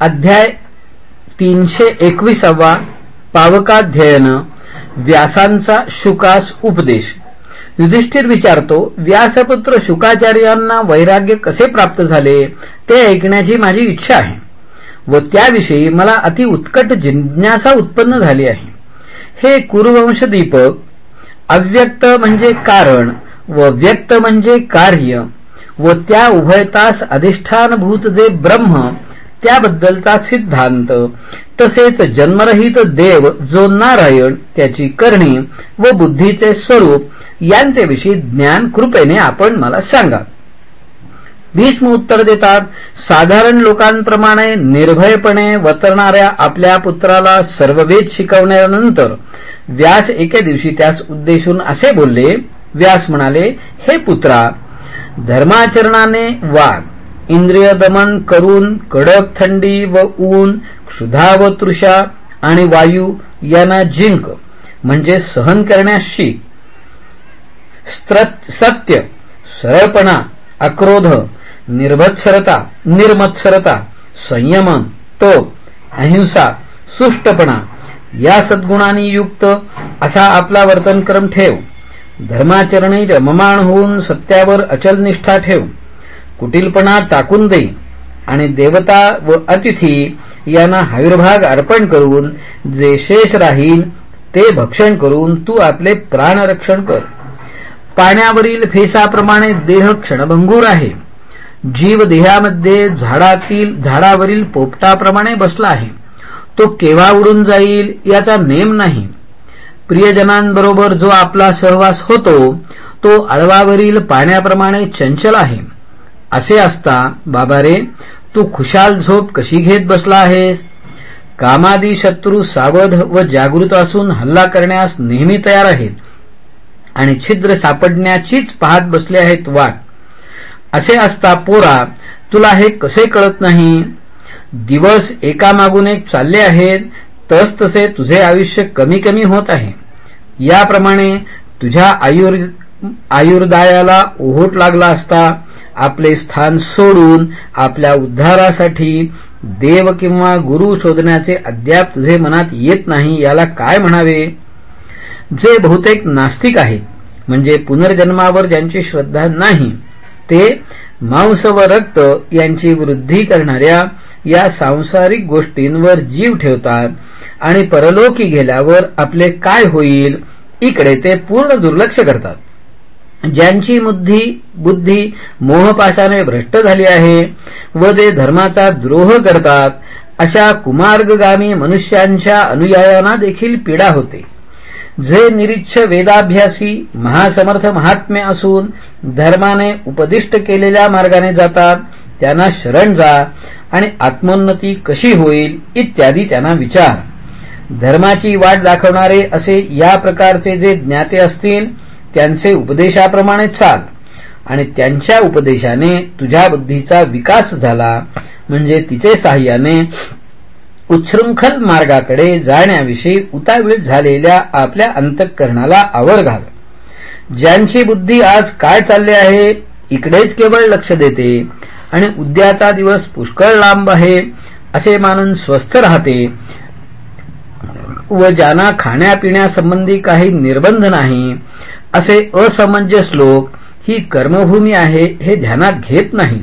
अध्याय तीनशे एकविसावा पावकाध्ययन व्यासांचा शुकास उपदेश. युधिष्ठिर विचारतो व्यासपुत्र शुकाचार्यांना वैराग्य कसे प्राप्त झाले? ते ऐकण्याची माझी इच्छा आहे. व त्याविषयी मला अति उत्कट जिज्ञासा उत्पन्न झाली आहे. हे कुरुवंश दीपक अव्यक्त म्हणजे कारण व व्यक्त म्हणजे कार्य व त्या उभयतास अधिष्ठानभूत जे ब्रह्म त्याबद्दलचा सिद्धांत. तसेच जन्मरहित देव जो नारायण त्याची करणी व बुद्धीचे स्वरूप यांचे विषयी ज्ञान कृपेने आपण मला सांगा. भीष्म उत्तर देतात साधारण लोकांप्रमाणे निर्भयपणे वतरणाऱ्या आपल्या पुत्राला सर्ववेद शिकवण्यानंतर व्यास एके दिवशी त्यास उद्देशून असे बोलले व्यास म्हणाले हे पुत्रा धर्माचरणाने वाघ इंद्रिय दमन करून कडक थंडी व ऊन क्षुधा व तृषा आणि वायू यांना जिंक म्हणजे सहन करण्यास शिक सत्य सरळपणा अक्रोध निर्भत्सरता निर्मत्सरता संयम तो अहिंसा सुष्टपणा या सद्गुणांनी युक्त असा आपला वर्तनक्रम ठेव. धर्माचरणी रममाण होऊन सत्यावर अचल निष्ठा ठेव. कुटिलपणा टाकून देई. आणि देवता व अतिथी यांना हाविर्भाग अर्पण करून जे शेष राहील ते भक्षण करून तू आपले प्राणरक्षण कर. पाण्यावरील फेसाप्रमाणे देह क्षणभंगूर आहे. जीव देहामध्ये झाडातील झाडावरील पोपटाप्रमाणे बसला आहे. तो केव्हा उडून जाईल याचा नेम नाही. प्रियजनांबरोबर जो आपला सहवास होतो तो अळवावरील पाण्याप्रमाणे चंचल आहे. असे असता बाबा रे तू खुशाल झोप कशी घेत बसला आहेस? कामादी शत्रू सावध व जागृत असून हल्ला करण्यास नेहमी तयार आहेत आणि छिद्र सापडण्याचीच पाहत बसले आहेत वाट. असे असता पोरा तुला हे कसे कळत नाही? दिवस एकामागून एक चालले आहेत तस तसे तुझे आयुष्य कमी कमी होत आहे. याप्रमाणे तुझ्या आयुर् आयुर्दायाला ओहोट लागला असता आपले स्थान सोडून आपल्या उद्धारासाठी देव किंवा गुरु शोधण्याचे अद्याप तुझे मनात येत नाही याला काय म्हणावे? जे बहुतेक नास्तिक आहेत म्हणजे पुनर्जन्मावर ज्यांची श्रद्धा नाही ते मांस व रक्त यांची वृद्धी करणाऱ्या या सांसारिक गोष्टींवर जीव ठेवतात आणि परलोकी गेल्यावर आपले काय होईल इकडे ते पूर्ण दुर्लक्ष करतात. ज्यांची बुद्धी बुद्धी मोहपाशाने भ्रष्ट झाली आहे व ते धर्माचा द्रोह करतात अशा कुमार्गगामी मनुष्यांच्या अनुयायांना देखील पीडा होते. जे निरीच्छ वेदाभ्यासी महासमर्थ महात्मे असून धर्माने उपदिष्ट केलेल्या मार्गाने जातात त्यांना शरण जा आणि आत्मोन्नती कशी होईल इत्यादी त्यांना विचार. धर्माची वाट दाखवणारे असे या प्रकारचे जे ज्ञाते असतील त्यांचे उपदेशाप्रमाणे चाल. आणि त्यांच्या उपदेशाने तुझ्या बुद्धीचा विकास झाला. म्हणजे तिचे साह्याने उच्छृंखल मार्गाकडे जाण्याविषयी उतावीळ झालेल्या आपल्या अंतःकरणाला आवर घाल. ज्यांची बुद्धी आज काय चालले आहे इकडेच केवळ लक्ष देते. आणि उद्याचा दिवस पुष्कळ लांब आहे असे मानून स्वस्थ राहते. व ज्यांना खाण्यापिण्यासंबंधी काही निर्बंध नाही असे असमंजस लोक ही कर्मभूमी आहे हे ध्यानात घेत नाही.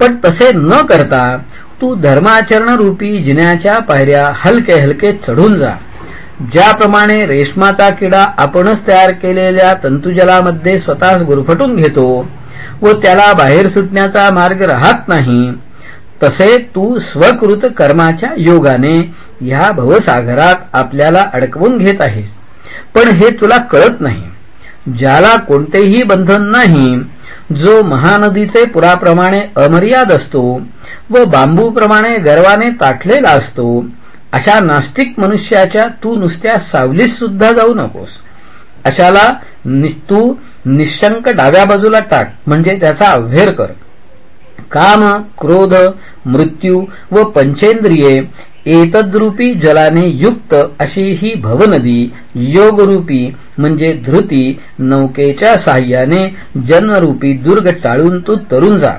पण तसे न करता तू धर्माचरण रूपी जिन्याच्या पायऱ्या हलके हलके चढून जा. ज्याप्रमाणे रेशमाचा किडा आपणच तयार केलेल्या तंतुजलामध्ये स्वतःच गुरफटून घेतो व त्याला बाहेर सुटण्याचा मार्ग राहत नाही तसे तू स्वकृत कर्माच्या योगाने ह्या भवसागरात आपल्याला अडकवून घेत आहेस. पण हे तुला कळत नाही. ज्याला कोणतेही बंधन नाही जो महानदीचे पुराप्रमाणे अमर्याद असतो व बांबूप्रमाणे गर्वाने ताटलेला असतो अशा नास्तिक मनुष्याच्या तू नुसत्या सावलीत सुद्धा जाऊ नकोस. अशाला तू निशंक डाव्या बाजूला टाक म्हणजे त्याचा अव्हेर कर. काम क्रोध मृत्यू व पंचेंद्रिये एतद्रूपी जलाने युक्त अशी ही भवनदी योगरूपी म्हणजे धृती नौकेच्या साह्याने जन्मरूपी दुर्ग टाळून तू तरुण जा.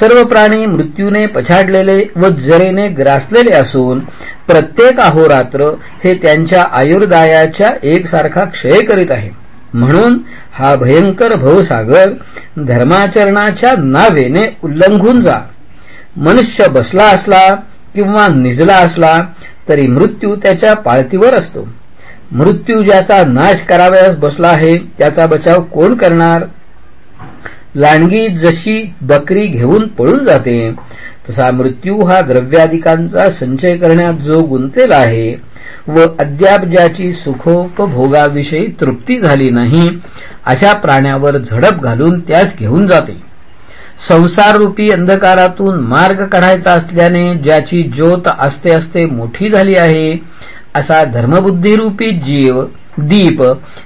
सर्व प्राणी मृत्यूने पछाडलेले व जरेने ग्रासलेले असून प्रत्येक अहोरात्र हे त्यांच्या आयुर्दायाच्या एकसारखा क्षय करीत आहे. म्हणून हा भयंकर भवसागर धर्माचरणाच्या नावेने उल्लंघून जा. मनुष्य बसला असला किंवा निजला असला तरी मृत्यू त्याच्या पाळतीवर असतो. मृत्यू ज्याचा नाश करावयास बसला आहे त्याचा बचाव कोण करणार? लांडगी जशी बकरी घेऊन पळून जाते तसा मृत्यू हा द्रव्याधिकांचा संचय करण्यात जो गुंतेला आहे व अद्याप ज्याची सुखोपभोगाविषयी तृप्ती झाली नाही अशा प्राण्यावर झडप घालून त्यास घेऊन जाते. संसाररूपी अंधकारातून मार्ग काढायचा असल्याने ज्याची ज्योत असते असते मोठी झाली आहे असा धर्मबुद्धीरूपी जीव दीप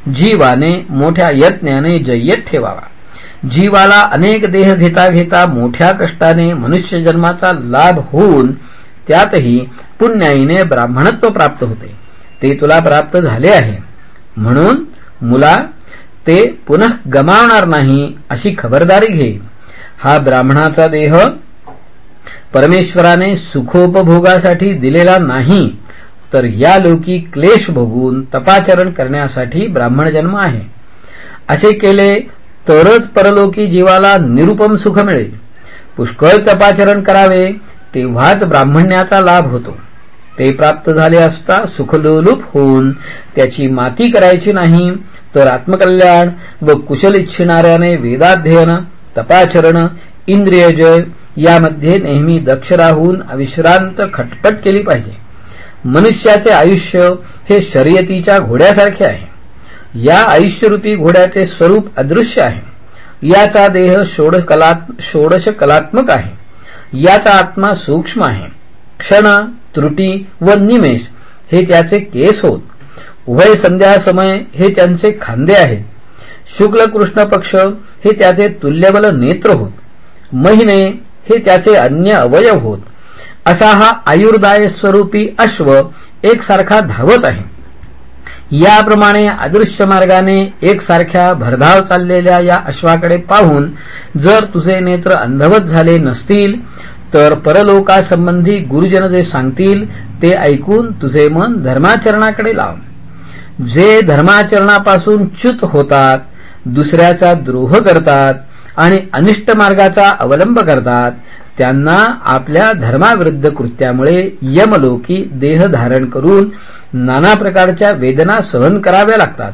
जीवाने मोठ्या यत्नाने जय्यत ठेवावा. जीवाला अनेक देह घेता घेता मोठ्या कष्टाने मनुष्य जन्माचा लाभ होऊन त्यातही पुण्याईने ब्राह्मणत्व प्राप्त होते. ते तुला प्राप्त झाले आहे. म्हणून मुला ते पुनः गमावणार नाही अशी खबरदारी घे. हा ब्राह्मणाचा देह परमेश्वराने सुखोपभोगासाठी दिलेला नाही तर या लोकी क्लेश भोगून तपाचरण करण्यासाठी ब्राह्मण जन्म आहे. असे केले तरच परलोकी जीवाला निरुपम सुख मिळेल. पुष्कळ तपाचरण करावे तेव्हाच ब्राह्मण्याचा लाभ होतो. ते प्राप्त झाले असता सुखलोलूप होऊन त्याची माती करायची नाही तर आत्मकल्याण व कुशल इच्छिणाऱ्याने वेदाध्ययन तपाचरण इंद्रियजय यामध्ये नेहमी दक्ष राहून अविश्रांत खटपट केली पाहिजे. मनुष्याचे आयुष्य हे शर्यतीच्या घोड्यासारखे आहे. या आयुष्यरूपी घोड्याचे स्वरूप अदृश्य आहे. याचा देह षोडश कलात्मक आहे. याचा आत्मा सूक्ष्म आहे. क्षण त्रुटी व निमेष हे त्याचे केस होत. उभय संध्या समय हे त्यांचे खांदे आहेत. शुक्ल कृष्ण पक्ष हे त्याचे तुल्यबल नेत्र होत. महिने हे त्याचे अन्य अवयव होत. असा हा आयुर्दाय स्वरूपी अश्व एकसारखा धावत आहे. याप्रमाणे अदृश्य मार्गाने एकसारख्या भरधाव चाललेल्या या अश्वाकडे पाहून जर तुझे नेत्र अंधवत झाले नसतील तर परलोकासंबंधी गुरुजन जे सांगतील ते ऐकून तुझे मन धर्माचरणाकडे लाव. जे धर्माचरणापासून च्युत होतात दुसऱ्याचा द्रोह करतात आणि अनिष्ट मार्गाचा अवलंब करतात त्यांना आपल्या धर्माविरुद्ध कृत्यामुळे यमलोकी देह धारण करून नाना प्रकारच्या वेदना सहन कराव्या लागतात.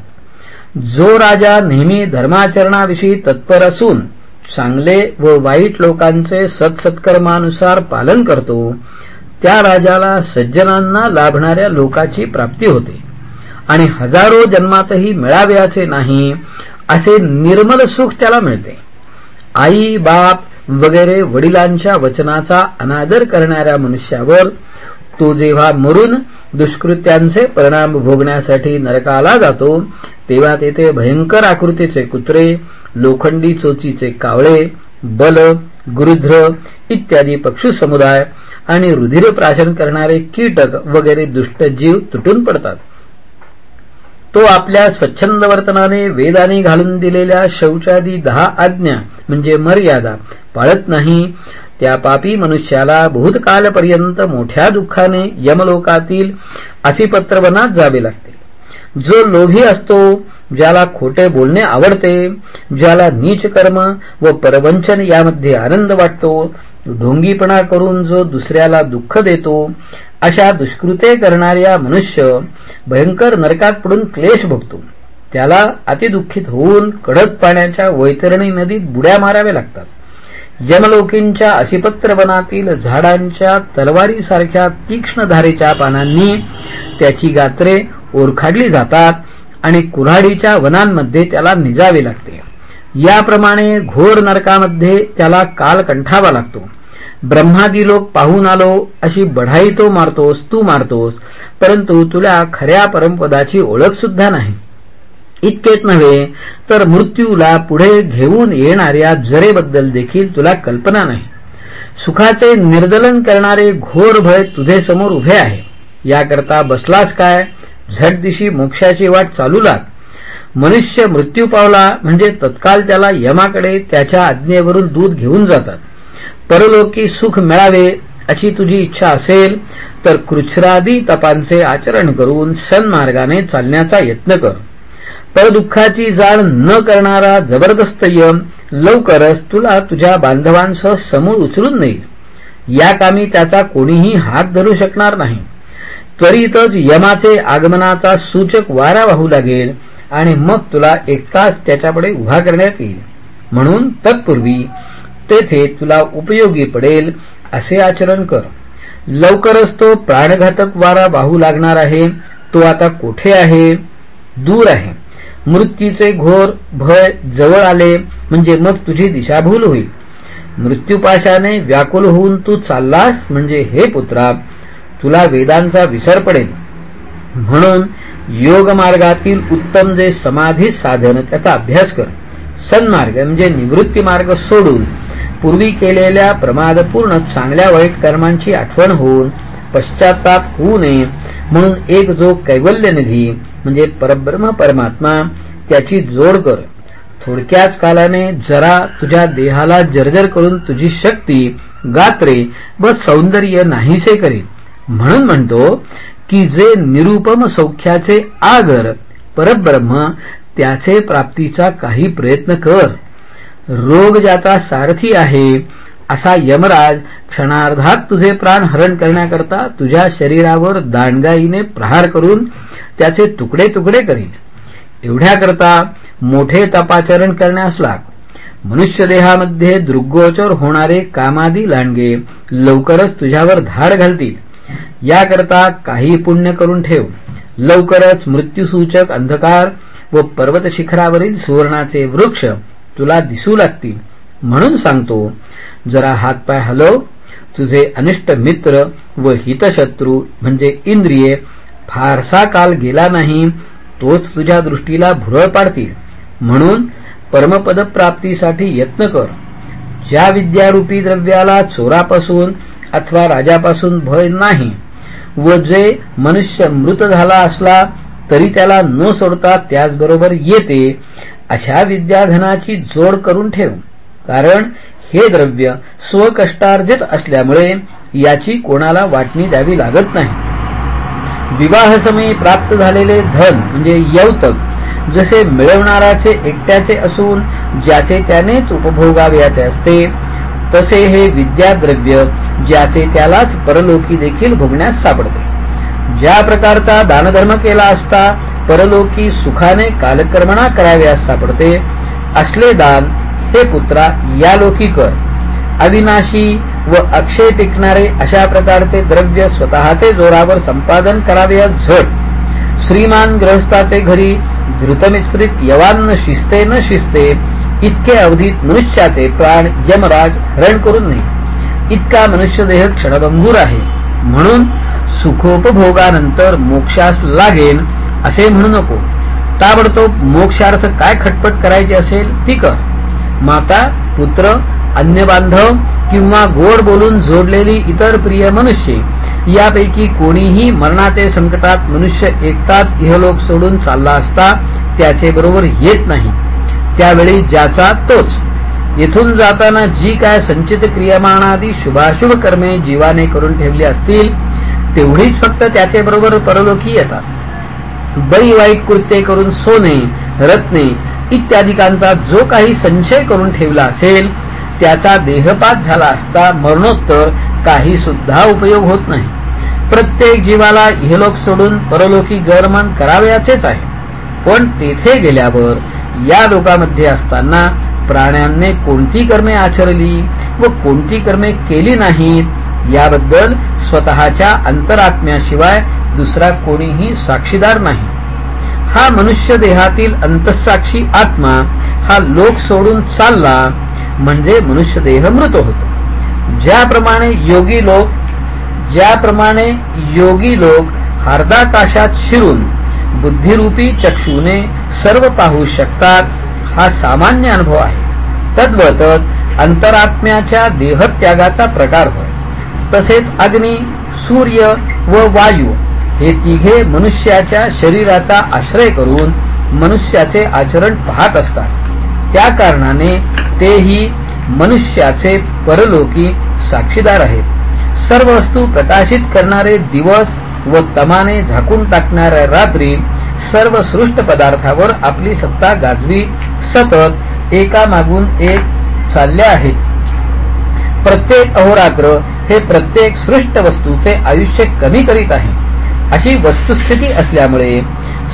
जो राजा नेहमी धर्माचरणाविषयी तत्पर असून चांगले व वाईट लोकांचे सत्सत्कर्मानुसार पालन करतो त्या राजाला सज्जनांना लाभणाऱ्या लोकाची प्राप्ती होते. आणि हजारो जन्मातही मिळाव्याचे नाही असे निर्मल सुख त्याला मिळते. आई बाप वगैरे वडिलांच्या वचनाचा अनादर करणाऱ्या मनुष्यावर तो जेव्हा मरून दुष्कृत्यांचे परिणाम भोगण्यासाठी नरकाला जातो तेव्हा तेथे भयंकर आकृतीचे कुत्रे लोखंडी चोचीचे कावळे बल गुरुध्र इत्यादी पक्षी समुदाय आणि रुधिर प्राशन करणारे कीटक वगैरे दुष्ट जीव तुटून पडतात. तो आपल्या स्वच्छंद वर्तनाने वेदाने घालून दिलेल्या शौचादी दहा आज्ञा म्हणजे मर्यादा पाळत नाही. त्या पापी मनुष्याला भूतकालपर्यंत मोठ्या दुःखाने यमलोकातील असिपत्रवनात जावे लागते. जो लोभी असतो ज्याला खोटे बोलणे आवडते ज्याला नीच कर्म व परवंचन यामध्ये आनंद वाटतो ढोंगीपणा करून जो दुसऱ्याला दुःख देतो अशा दुष्कृते करणाऱ्या मनुष्य भयंकर नरकात पडून क्लेश भोगतो. त्याला अतिदुःखित होऊन कडक पाण्याच्या वैतरणी नदीत बुड्या माराव्या लागतात. यमलोकींच्या असिपत्र वनातील झाडांच्या तलवारीसारख्या तीक्ष्ण धारेच्या पानांनी त्याची गात्रे ओरखाडली जातात आणि कुऱ्हाडीच्या वनांमध्ये त्याला निजावे लागते. याप्रमाणे घोर नरकामध्ये त्याला काल कंठावा लागतो. ब्रह्मादी लोक पाहून आलो अशी बढाई तो मारतोस तू मारतोस परंतु तुला खऱ्या परमपदाची ओळख सुद्धा नाही. इतकेच नव्हे तर मृत्यूला पुढे घेऊन येणाऱ्या जरेबद्दल देखील तुला कल्पना नाही. सुखाचे निर्दलन करणारे घोर भय तुझे समोर उभे आहे. याकरता बसलास काय? झट दिशी मोक्षाची वाट चालू लाग. मनुष्य मृत्यू पावला म्हणजे तत्काल त्याला यमाकडे त्याच्या आज्ञेवरून दूध घेऊन जातात. परलोकी सुख मिळावे अशी तुझी इच्छा असेल तर कृच्छ्रादी तपांचे आचरण करून सन्मार्गाने चालण्याचा यत्न कर. परदुःखाची जाण न करणारा जबरदस्त यम लवकरच तुला तुझ्या बांधवांसह समूळ उचलून नेईल. या कामी त्याचा कोणीही हात धरू शकणार नाही. त्वरितच यमाचे आगमनाचा सूचक वारा वाहू लागेल आणि मग तुला एकटाच त्याच्यापुढे उभा करण्यात येईल. म्हणून तत्पूर्वी तेथे तुला उपयोगी पडेल असे आचरण कर. लवकरच तो प्राणघातक वारा वाहू लागणार आहे. तो आता कोठे आहे? दूर आहे. मृत्यूचे घोर भय जवळ आले म्हणजे मग तुझी दिशाभूल होईल. मृत्यूपाशाने व्याकुल होऊन तू चाललास म्हणजे हे पुत्रा तुला वेदांचा विसर पडेल. म्हणून योग मार्गातील उत्तम जे समाधी साधन त्याचा अभ्यास कर. सन्मार्ग म्हणजे निवृत्ती मार्ग सोडून पूर्वी केलेल्या प्रमादपूर्ण चांगल्या वाईट कर्मांची आठवण होऊन पश्चाताप होऊ नये म्हणून एक जो कैवल्यनिधी म्हणजे परब्रह्म परमात्मा त्याची जोड कर. थोडक्याच कालाने जरा तुझ्या देहाला जर्जर करून तुझी शक्ती गात्रे व सौंदर्य नाहीसे करेल म्हणून म्हणतो की जे निरुपम सौख्याचे आगर परब्रह्म त्याचे प्राप्तीचा काही प्रयत्न कर. रोग ज्याचा सारथी आहे असा यमराज क्षणार्धात तुझे प्राण हरण करण्याकरता तुझ्या शरीरावर दांडगाईने प्रहार करून त्याचे तुकडे तुकडे करील एवढ्याकरता मोठे तपाचरण करण्यास लाग. मनुष्य देहामध्ये दृग्गोचर होणारे कामादी लांडगे लवकरच तुझ्यावर धाड घालतील. याकरता काही पुण्य करून ठेव. लवकरच मृत्यूसूचक अंधकार व पर्वत शिखरावरील सुवर्णाचे वृक्ष तुला दिसू लागतील. म्हणून सांगतो जरा हातपाय हलव. तुझे अनिष्ट मित्र व हितशत्रू म्हणजे इंद्रिये फारसा काल गेला नाही तोच तुझ्या दृष्टीला भुरळ पाडतील. म्हणून परमपद प्राप्तीसाठी यत्न कर. ज्या विद्यारूपी द्रव्याला चोरापासून अथवा राजापासून भय नाही व जे मनुष्य मृत झाला असला तरी त्याला न सोडता त्याचबरोबर येते अशा विद्याधनाची जोड करून ठेव. कारण हे द्रव्य स्वकष्टार्जित असल्यामुळे याची कोणाला वाटणी द्यावी लागत नाही. विवाहसमयी प्राप्त झालेले धन म्हणजे यौतक जसे मिळवणाराचे एकट्याचे असून ज्याचे त्यानेच उपभोगावयाचे असते तसे हे विद्याद्रव्य ज्याचे त्यालाच परलोकी देखील भोगण्यास सापडते. ज्या प्रकारचा दानधर्म केला असता परलोकी सुखाने कालकर्मणा कराव्यास सापडते. असले दान हे पुत्रा या लोकी कर. अविनाशी व अक्षय टिकणारे अशा प्रकारचे द्रव्य स्वतःचे जोरावर संपादन करावे झट. श्रीमान ग्रहस्थाचे घरी धृतमिश्रित यवान शिस्ते न शिस्ते इतके अवधीत मनुष्याचे प्राण यमराज हरण करून नये इतका मनुष्य देह क्षणभंगूर आहे. म्हणून सुखोपभोगानंतर मोक्षास लागेल असे म्हणू नको. ताबडतोब मोक्षार्थ काय खटपट करायची असेल ती कर. माता पुत्र अन्य बांधव किंवा गोड बोलून जोडलेली इतर प्रिय मनुष्य यापैकी कोणीही मरणाचे संकटात मनुष्य एकटाच इहलोक सोडून चालला असता त्याचे बरोबर येत नाही. त्यावेळी ज्याचा तोच. येथून जाताना जी काय संचित क्रियमाणादी शुभाशुभ कर्मे जीवाने करून ठेवली असतील तेवढीच फक्त त्याचे बरोबर परलोकी येतात. बरी वाईट कृत्ये करून सोने रत्ने इत्यादिकांचा जो काही संचय करून ठेवला असेल त्याचा देहपात झाला असता मरणोत्तर काही सुद्धा उपयोग होत नाही. प्रत्येक जीवाला इहलोक सोडून परलोकी गरमान करावयाचेच आहे. पण तेथे गेल्यावर या लोकामध्ये असताना प्राण्यांनी कोणती कर्मे आचरली व कोणती कर्मे केली नाहीत याबद्दल स्वतःच्या अंतरात्म्याशिवाय दुसरा कोणीही साक्षीदार नाही. हा मनुष्य देहातील अंतसाक्षी आत्मा हा लोक सोडून चालला म्हणजे मनुष्य देह मृत होतो. ज्याप्रमाणे योगी लोक ज्याप्रमाणे योगी लोक हार्दाकाशात शिरून बुद्धिरूपी चक्षुने सर्व पाहू शकतात हा सामान्य अनुभव आहे. तद्वतच अंतरात्म्याच्या देहत्यागाचा प्रकार होय तसेच अग्नी सूर्य व वायू हे तिघे मनुष्याच्या शरीराचा आश्रय करून मनुष्याचे आचरण पाहत असतात. त्या कारणाने तेही मनुष्याचे परलोकी साक्षीदार आहेत. सर्व वस्तू प्रकाशित करणारे दिवस व तमाने झाकून टाकणाऱ्या रात्री सर्व सृष्ट पदार्थावर आपली सत्ता गाजवी सतत एकामागून एक चालले आहेत. प्रत्येक अहोरात्र हे प्रत्येक सृष्ट वस्तूचे आयुष्य कमी करीत आहे. अशी वस्तुस्थिती असल्यामुळे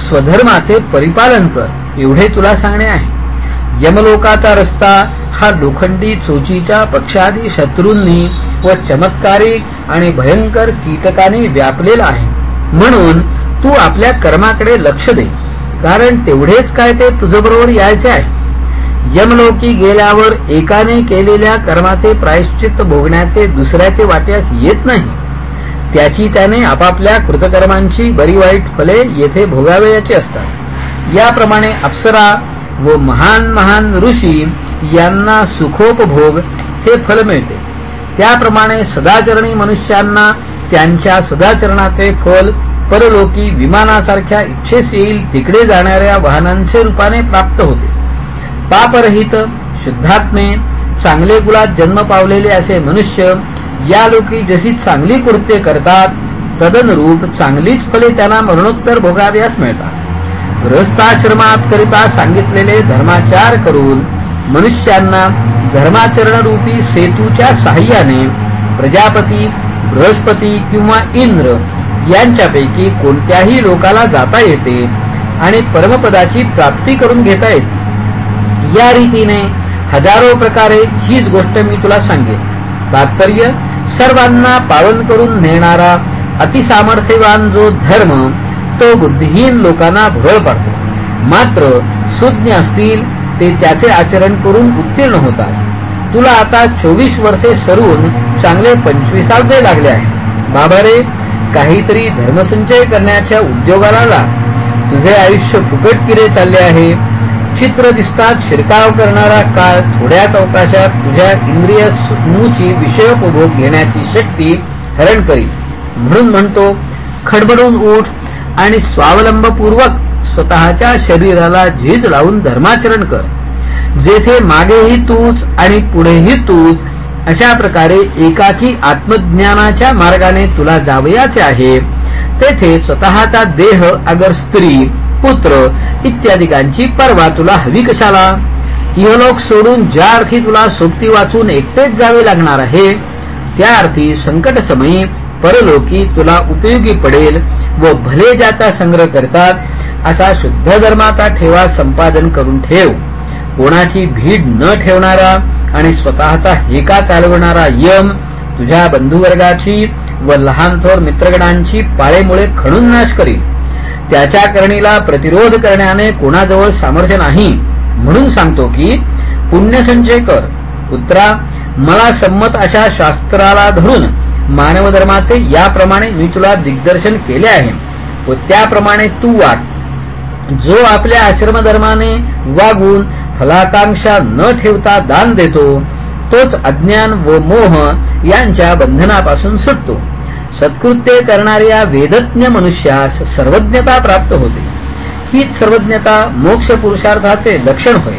स्वधर्माचे परिपालन कर एवढे तुला सांगणे आहे. यमलोकाचा रस्ता हा लोखंडी चोचीच्या पक्षादी शत्रूंनी व चमत्कारिक आणि भयंकर कीटकाने व्यापलेला आहे. म्हणून तू आपल्या कर्माकडे लक्ष दे. कारण तेवढेच काय ते तुझ्याबरोबर यायचे आहे. यमलोकी गेल्यावर एकाने केलेल्या कर्माचे प्रायश्चित भोगण्याचे दुसऱ्याचे वाट्यास येत नाही. त्याची त्याने आपापल्या कृतकर्मांची बरी वाईट फले येथे भोगावयाची असतात. याप्रमाणे अप्सरा व महान महान ऋषी यांना सुखोपभोग हे फल मिळते. त्याप्रमाणे सदाचरणी मनुष्यांना त्यांच्या सदाचरणाचे फल परलोकी विमानासारख्या इच्छेस येईल तिकडे जाणाऱ्या वाहनांचे रूपाने प्राप्त होते. पापरहित शुद्धात्मे चांगले कुलात जन्म पावलेले असे मनुष्य या लोकी जशी चांगली कृत्ये करतात तदनुरूप चांगलीच फले त्यांना मरणोत्तर भोगाव्यास मिळतात. ग्रस्ताश्रमात करिता सांगितलेले धर्माचार करून मनुष्यांना धर्माचरण रूपी सेतूच्या साह्याने प्रजापती बृहस्पती किंवा इंद्र यांच्यापैकी कोणत्याही लोकाला जाता येते आणि परमपदाची प्राप्ती करून घेता येते. या रीतीने हजारो प्रकारे हीच गोष्ट मी तुला सांगेन. तात्पर्य सर्वांना पावन करून नेणारा अतिसामर्थ्यवान जो धर्म तो बुद्धिहीन लोकांना भुरळ पाडतो. मात्र सुज्ञ असतील ते त्याचे आचरण करून उत्तीर्ण होतात. तुला आता चोवीस वर्षे सरून चांगले पंचवीसावे लागले आहे बाबा रे काहीतरी धर्मसंचय करण्याच्या उद्योगाला तुझे आयुष्य फुकट किरे चालले आहे. विचित्र दिसतात शिरकाव करणारा काळ थोड्याच अवकाशात तुझ्या इंद्रिय मूची समूची विषयोपभोग घेण्याची शक्ती हरण करी म्हणून म्हणतो खडबडून उठ आणि स्वावलंबपूर्वक स्वतःच्या शरीराला झीज लावून धर्माचरण कर. जेथे मागेही तूच आणि पुढेही तूच अशा प्रकारे एकाकी आत्मज्ञानाच्या मार्गाने तुला जावयाचे आहे तेथे स्वतःचा देह अगर स्त्री पुत्र इत्यादिकांची परवा तुला हवी कशाला? इहलोक सोडून ज्या अर्थी तुला सोबती वाचून एकटेच जावे लागणार आहे त्या अर्थी संकट समयी परलोकी तुला उपयोगी पडेल व भले ज्याचा संग्रह करतात असा शुद्ध धर्माचा ठेवा संपादन करून ठेव. कोणाची भीड न ठेवणारा आणि स्वतःचा हेका चालवणारा यम तुझ्या बंधुवर्गाची व लहान थोर मित्रगणांची पाळेमुळे खणून नाश करील. त्याच्या करणीला प्रतिरोध करण्याने कोणाजवळ सामर्थ्य नाही. म्हणून सांगतो की पुण्यसंचय कर. पुत्रा मला संमत अशा शास्त्राला धरून मानवधर्माचे याप्रमाणे मी तुला दिग्दर्शन केले आहे. व त्याप्रमाणे तू वाट. जो आपल्या आश्रमधर्माने वागून फलाकांक्षा न ठेवता दान देतो तोच अज्ञान व मोह यांच्या बंधनापासून सुटतो. सत्कृत्य करणाऱ्या वेदज्ञ मनुष्यास सर्वज्ञता प्राप्त होते. हीच सर्वज्ञता मोक्ष पुरुषार्थाचे लक्षण होय.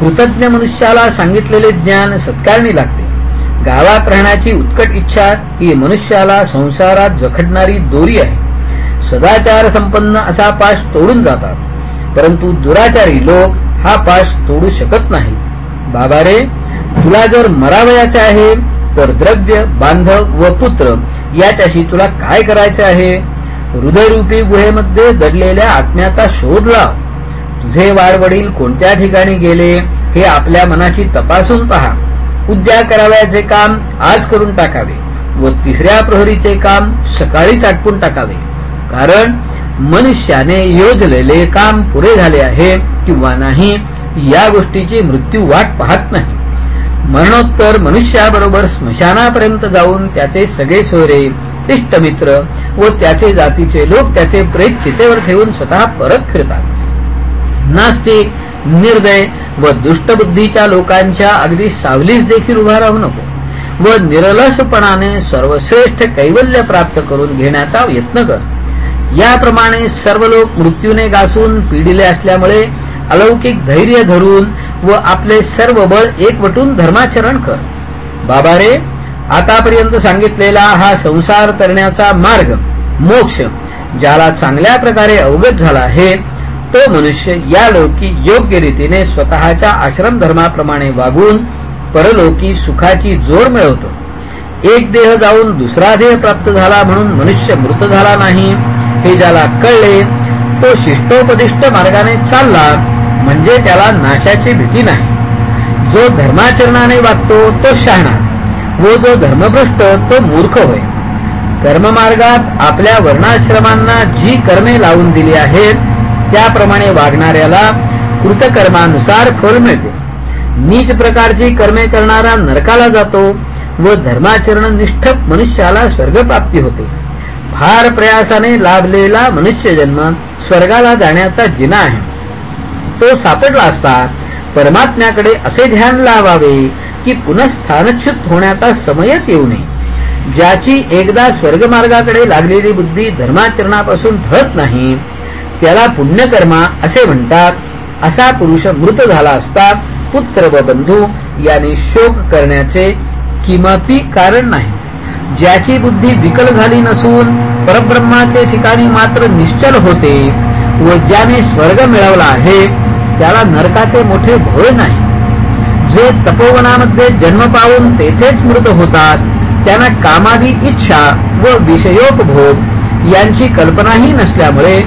कृतज्ञ मनुष्याला सांगितलेले ज्ञान सत्कारणी लागते. गावात राहण्याची उत्कट इच्छा ही मनुष्याला संसारात जखडणारी दोरी आहे. सदाचार संपन्न असा पाश तोडून जातात. परंतु दुराचारी लोक हा पाश तोडू शकत नाही बाबा रे तुला जर मरावयाचे आहे तर द्रव्य बांधव व पुत्र याच्याशी तुला काय करायचे आहे? हृदयरूपी गुहेमध्ये दडलेल्या आत्म्याचा शोध लाव. तुझे वाडवडील कोणत्या ठिकाणी गेले हे आपल्या मनाशी तपासून पहा. उद्या करावयाचे काम आज करून टाकावे व तिसऱ्या प्रहरीचे काम सकाळीच आटपून टाकावे. कारण मनुष्याने योजलेले काम पुरे झाले आहे किंवा नाही या गोष्टीची मृत्यू वाट पाहत नाही. मरणोत्तर मनुष्याबरोबर स्मशानापर्यंत जाऊन त्याचे सगळे सोयरे इष्टमित्र व त्याचे जातीचे लोक त्याचे प्रेत चितेवर ठेवून स्वतः परत फिरतात. नास्तिक निर्दय व दुष्टबुद्धीच्या लोकांच्या अगदी सावलीस देखील उभा राहू नको व निरलसपणाने सर्वश्रेष्ठ कैवल्य प्राप्त करून घेण्याचा यत्न कर. याप्रमाणे सर्व लोक मृत्यूने गासून पिडिले असल्यामुळे अलौकिक धैर्य धरून व आपले सर्व बळ एकवटून धर्माचरण कर. बाबा रे आतापर्यंत सांगितलेला हा संसार करण्याचा मार्ग मोक्ष ज्याला चांगल्या प्रकारे अवगत झाला आहे तो मनुष्य या लोकी योग्य रीतीने स्वतःच्या आश्रम धर्माप्रमाणे वागून परलोकी सुखाची जोर मिळवतो. एक देह जाऊन दुसरा देह प्राप्त झाला म्हणून मनुष्य मृत झाला नाही हे ज्याला कळले तो शिष्टोपदिष्ट मार्गाने चालला म्हणजे त्याला नाशाची भीती नाही. जो धर्माचरणाने वागतो तो शहाणा. व जो धर्मभ्रष्ट तो मूर्ख होय. कर्ममार्गात आपल्या वर्णाश्रमांना जी कर्मे लावून दिली आहेत त्याप्रमाणे वागणाऱ्याला कृतकर्मानुसार फल मिळते. नीच प्रकारची कर्मे करणारा नरकाला जातो व धर्माचरण निष्ठ मनुष्याला स्वर्गप्राप्ती होते. फार प्रयासाने लाभलेला मनुष्य जन्म स्वर्गाला जाण्याचा जिना आहे. तो सापडला असता परमात्म्याकडे असे ध्यान लावावे की पुनःस्थानच्युत होण्याचा समयच येऊ नये. ज्याची एकदा स्वर्गमार्गाकडे लागलेली बुद्धी धर्माचरणापासून ढळत नाही त्याला पुण्यकर्मा असे म्हणतात. असा पुरुष मृत झाला असता पुत्र व बंधू याने शोक करण्याचे किमती कारण नाही. ज्याची बुद्धी विकल झाली नसून परब्रह्माचे ठिकाणी मात्र निश्चल होते व ज्याने स्वर्ग मिळवला आहे त्याला नरकाचे मोठे भोय नाही. जे तपोवनामध्ये जन्म पावून तेथेच मृत होतात त्यांना कामादी इच्छा व विषयोपभोग यांची कल्पनाही नसल्यामुळे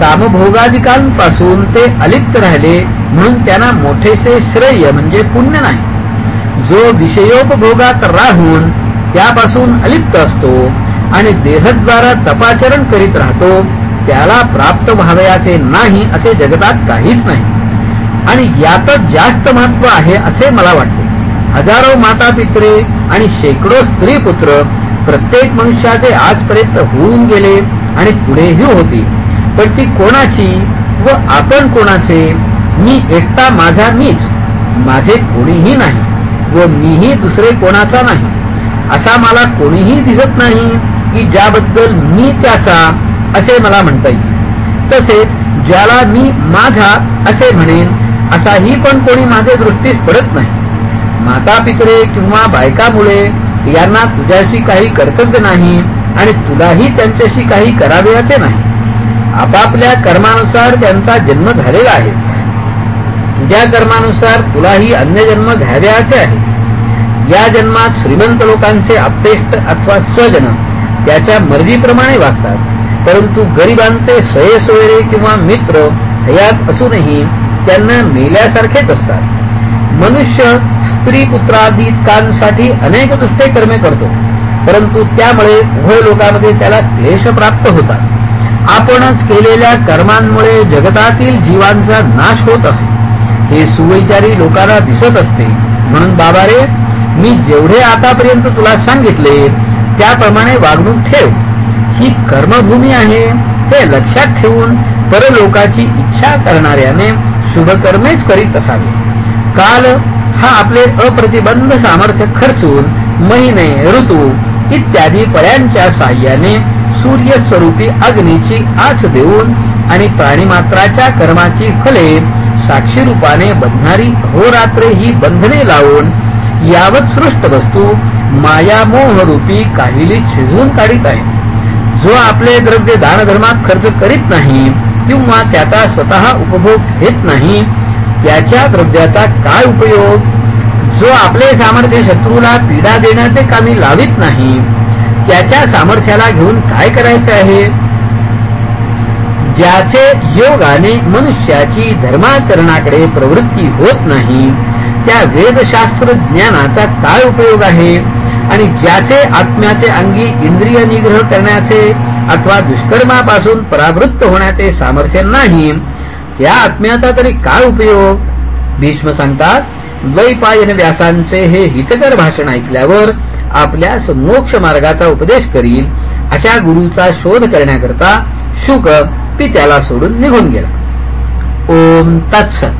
कामभोगाधिकांपासून ते अलिप्त राहिले म्हणून त्यांना मोठेसे श्रेय म्हणजे पुण्य नाही. जो विषयोपभोगात राहून त्यापासून अलिप्त असतो आणि देहद्वारा तपाचरण करीत राहतो त्याला प्राप्त व्हावयाचे नाही असे जगतात काहीच नाही. आणि यातच जास्त महत्त्व आहे असे मला वाटते. हजारो माता पित्रे आणि शेकडो स्त्री पुत्र प्रत्येक मनुष्याचे आजपर्यंत होऊन गेले आणि पुढेही होती. पण ती कोणाची व आपण कोणाचे? मी एकटा माझा मीच. माझे कोणीही नाही व मीही दुसरे कोणाचा नाही. असा मला कोणीही दिसत नाही की ज्याबद्दल मी त्याचा असे मला म्हणता येईल. तसेच ज्याला मी माझा असे म्हणेन असाही पण कोणी माझे दृष्टीस पडत नाही. माता पित्रे किंवा बायकामुळे यांना तुझ्याशी काही कर्तव्य नाही आणि तुलाही त्यांच्याशी काही करावयाचे नाही. आपापल्या कर्मानुसार त्यांचा जन्म झालेला आहे. ज्या कर्मानुसार तुलाही अन्य जन्म घ्यावयाचे आहे. या जन्मात श्रीमंत लोकांचे आपतेष्ट अथवा स्वजन त्याच्या मर्जीप्रमाणे वागतात. परंतु गरिबांचे सोयरे किंवा मित्र हयात असूनही त्यांना मेल्यासारखेच असतात. मनुष्य स्त्री पुत्रादिकांसाठी अनेक दुष्टे कर्मे करतो. परंतु त्यामुळे उभय लोकांमध्ये त्याला क्लेश प्राप्त होतात. आपणच केलेल्या कर्मांमुळे जगतातील जीवांचा नाश होत असतो हे सुविचारी लोकांना दिसत असते. म्हणून बाबा रे मी जेवढे आतापर्यंत तुला सांगितले त्याप्रमाणे वागणूक ठेव. ही कर्मभूमी आहे हे लक्षात ठेवून परलोकाची इच्छा करणाऱ्याने शुभकर्मेच करीत असावे. काल हा आपले अप्रतिबंध सामर्थ्य खर्चून महिने ऋतू इत्यादी पळ्यांच्या साह्याने सूर्यस्वरूपी अग्नीची आच देऊन आणि प्राणीमात्राच्या कर्माची फले साक्षी रूपाने बंधणारी अहोरात्रे ही बंधने लावून यावत सृष्ट वस्तू मायामोहरूपी काहिली छिजून काढीत आहे. जो आपले द्रव्य दानधर्मात खर्च करीत नाही किंवा त्याचा स्वतः उपभोग घेत नाही त्याच्या द्रव्याचा काय उपयोग? जो आपले सामर्थ्य शत्रूला पीडा देण्याचे कामी लावित नाही त्याच्या सामर्थ्याला घेऊन काय करायचे आहे? ज्याचे योगाने मनुष्याची धर्माचरणाकडे प्रवृत्ती होत नाही त्या वेदशास्त्र ज्ञानाचा काय उपयोग आहे? आणि ज्याचे आत्म्याचे अंगी इंद्रिय निग्रह करण्याचे अथवा दुष्कर्मापासून परावृत्त होण्याचे सामर्थ्य नाही त्या आत्म्याचा तरी काय उपयोग? भीष्म सांगतात द्वैपायन व्यासांचे हे हितकर भाषण ऐकल्यावर आपल्यास मोक्ष मार्गाचा उपदेश करील अशा गुरुचा शोध करण्याकरता शुक ती त्याला सोडून निघून गेला. ओम तत्सत.